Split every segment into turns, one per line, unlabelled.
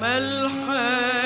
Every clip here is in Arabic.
ما الحال؟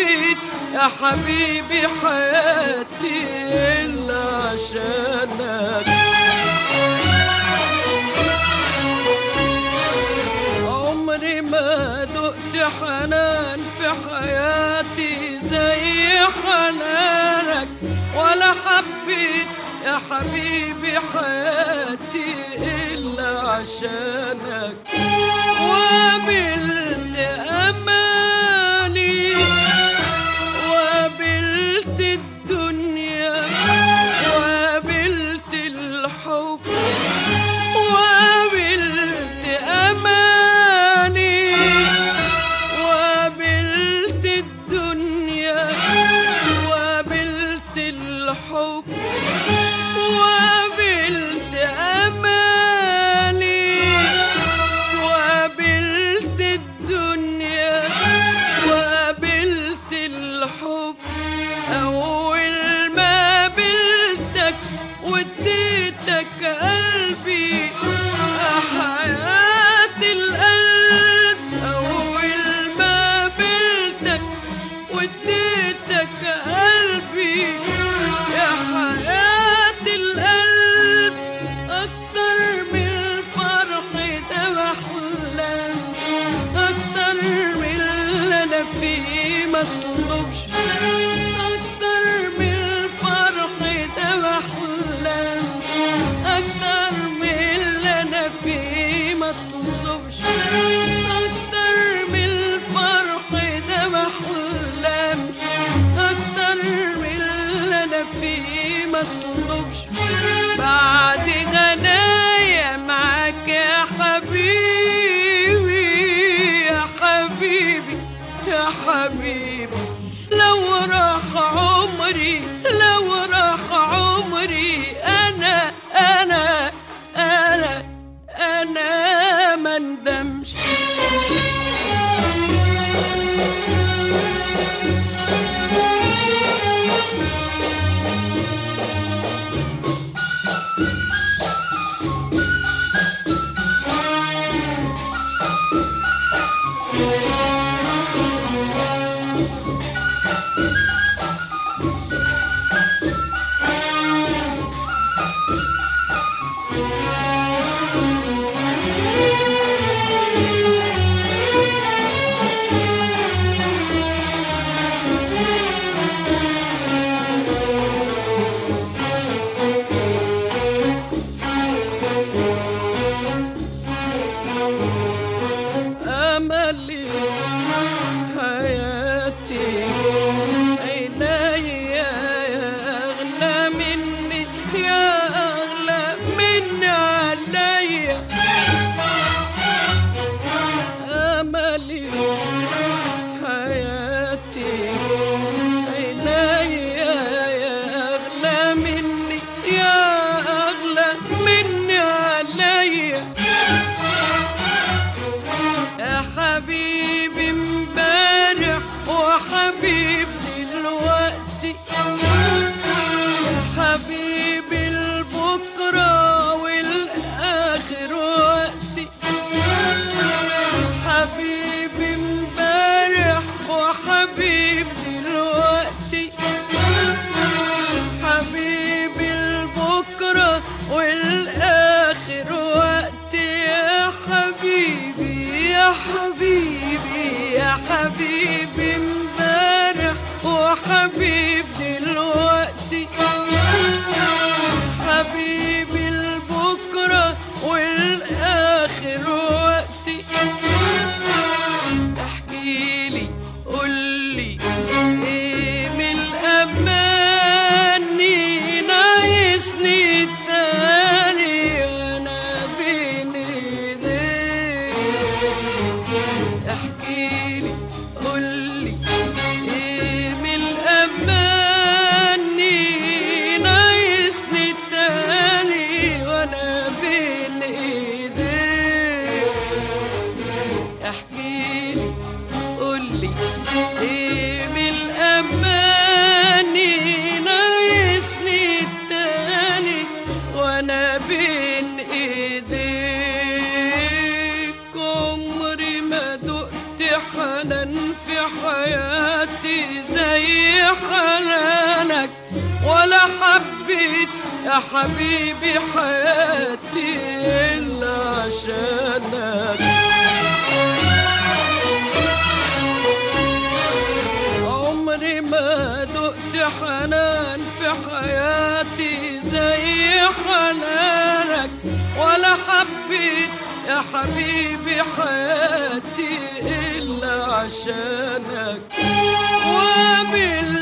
حبيت يا حبيبي حياتي إلا عشانك عمري ما دقت حنان في حياتي زي حنانك ولا حبيت يا حبيبي حياتي إلا عشانك وملت أم الحب وقابلت Sorry احكي لي يا حبيبي حياتي إلا عشانك عمري ما دقت حنان في حياتي زي حنانك ولا حبيت يا حبيبي حياتي إلا عشانك. وبالله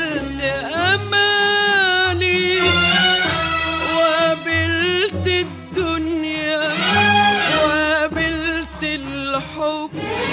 hope.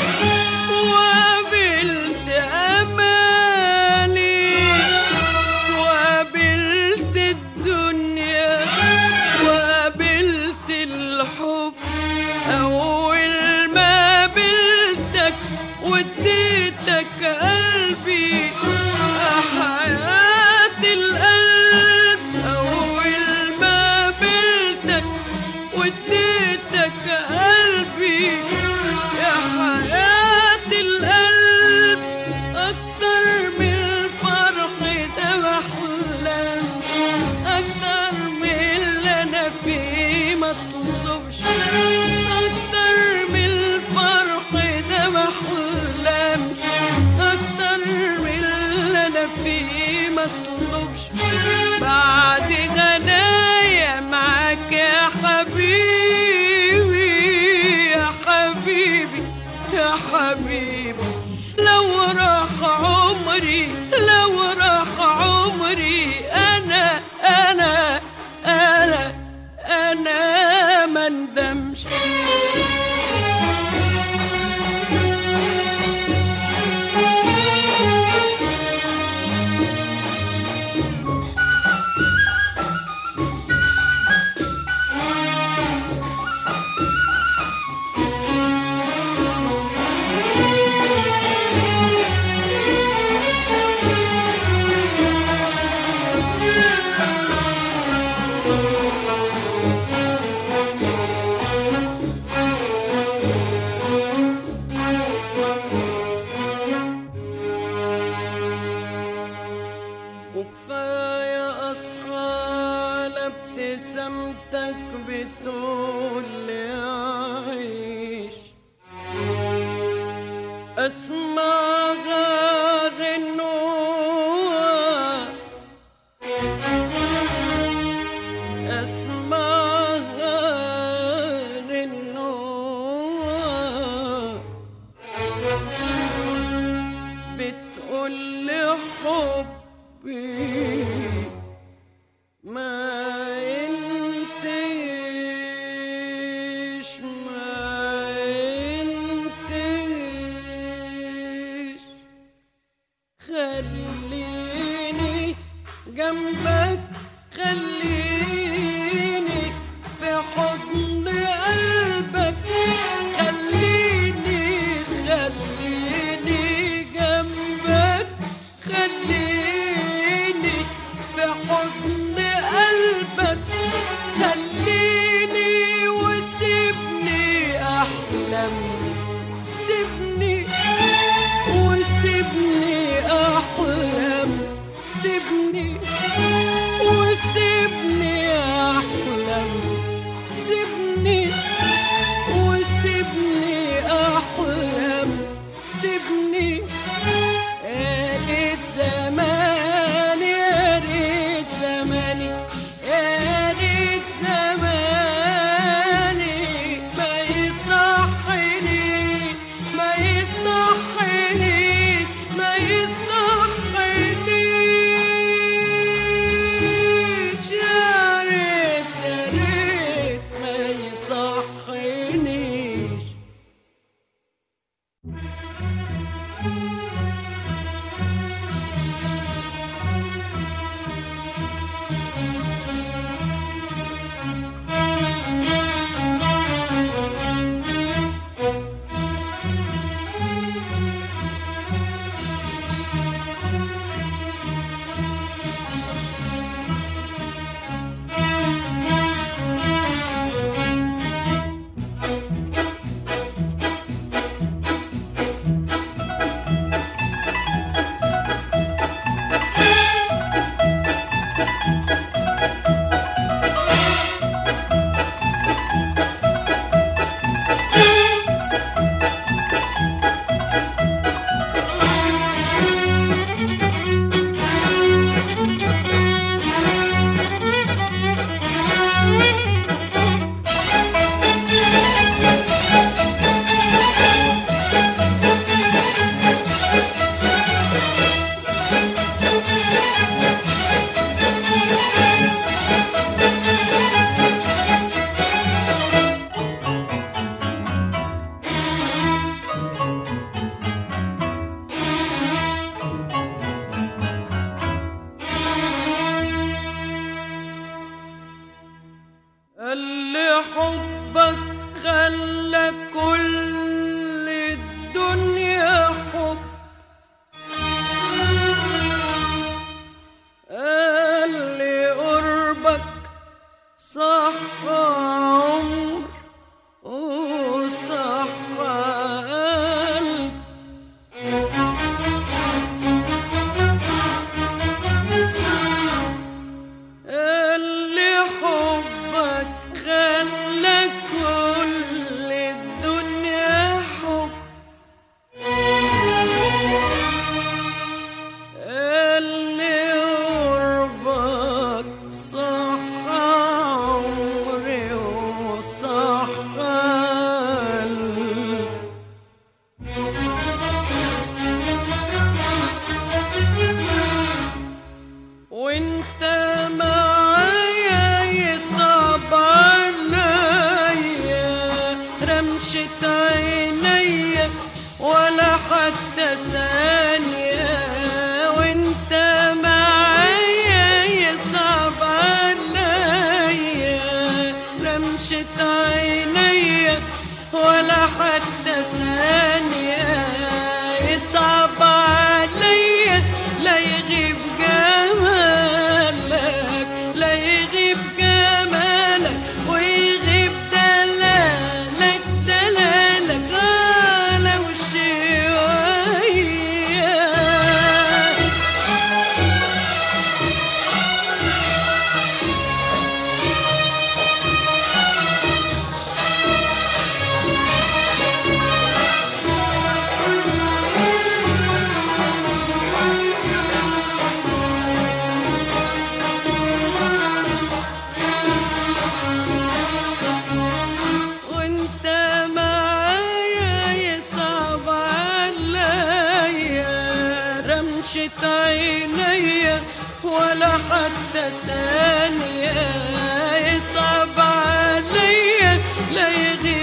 see. عرفت عيني ولا حتى ثانية صعب علي لا يغير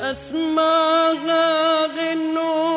أسماها غنون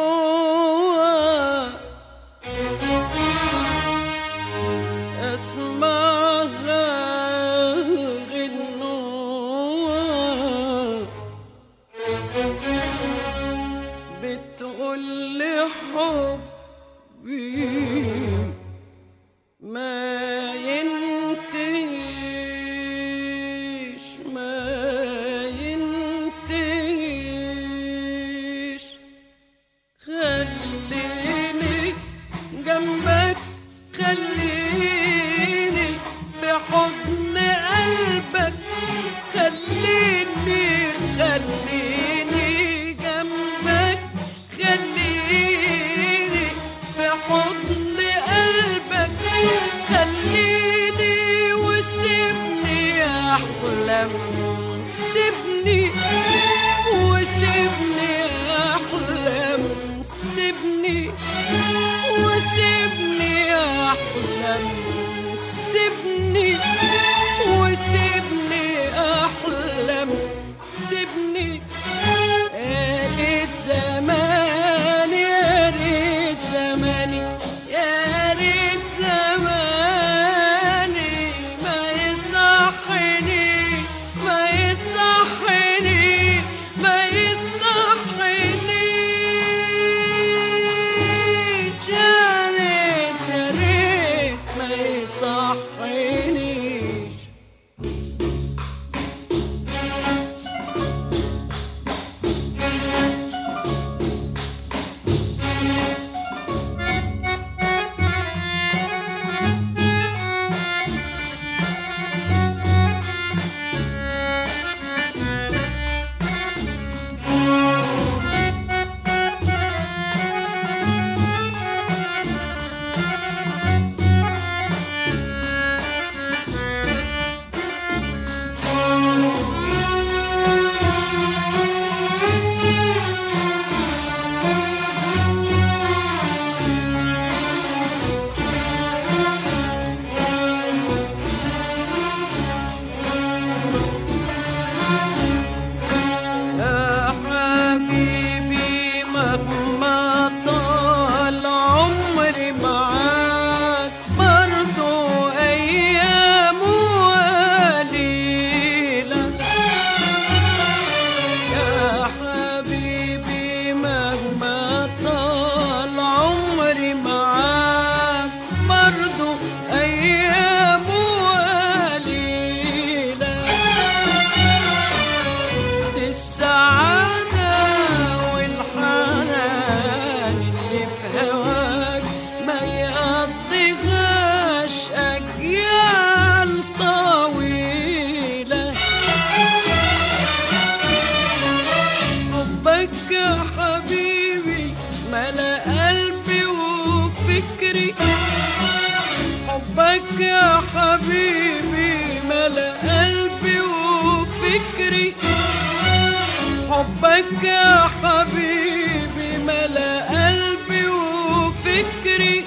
وفكري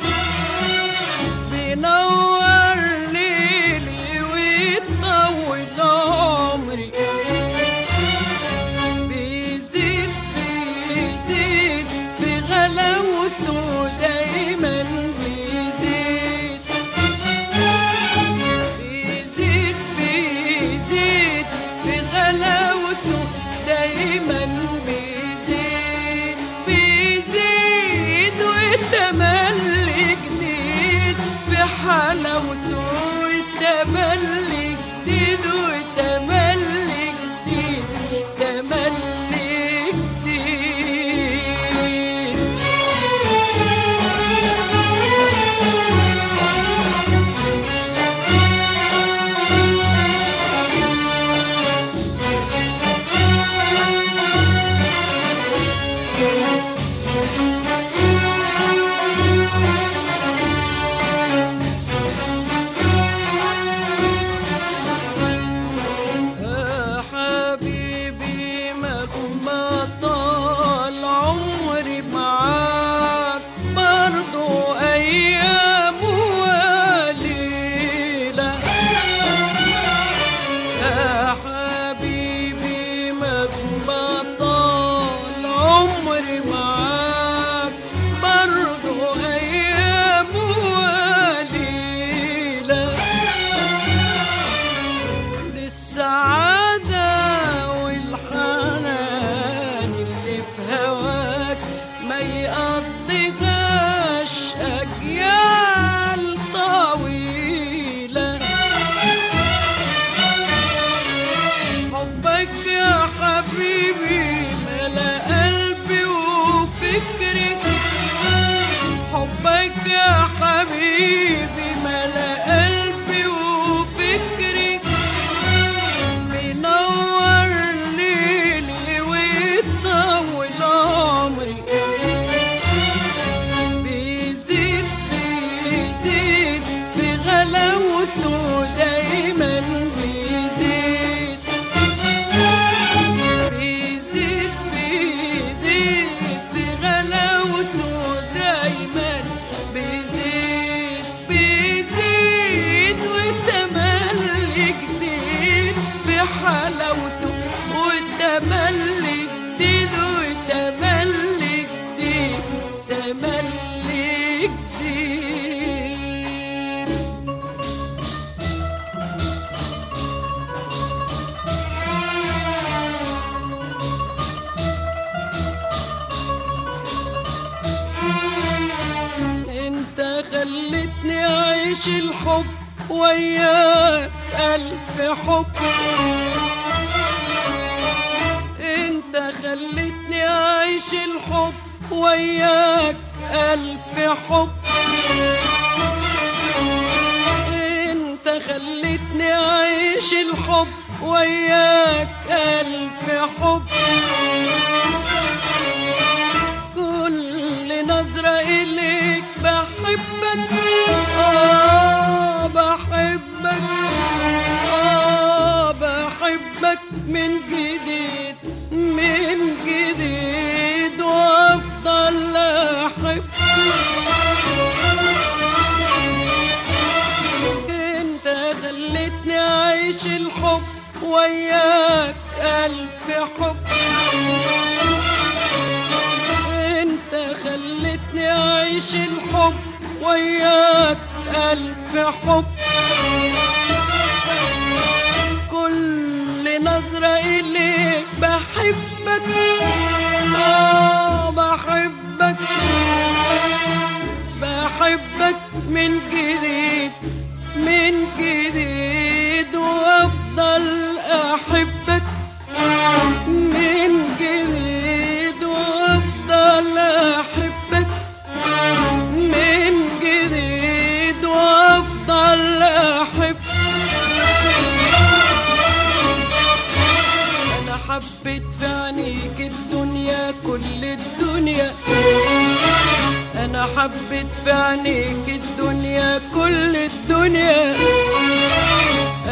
بينور من جديد حبيت في عينيك الدنيا
كل الدنيا.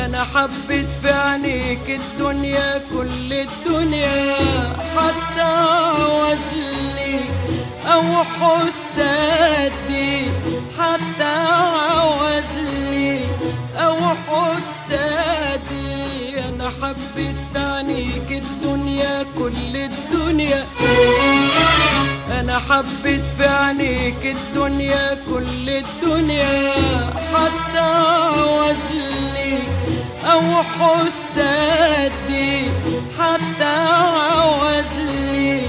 أنا حبيت في عينيك الدنيا كل الدنيا. حتى عوزلي أو حسادي. حتى عوزلي أو حسادي. أنا حبيت في عينيك الدنيا كل الدنيا. أنا حبيت في عينيك الدنيا كل الدنيا. حتى عوزلي أو حسادي. حتى عوزلي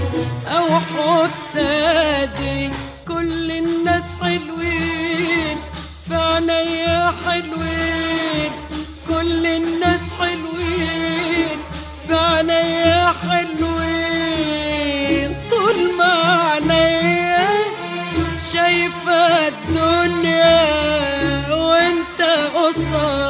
أو حسادي. كل الناس حلوين في عينيا حلوين. كل الناس حلوين في عينيا حلوين.
sun.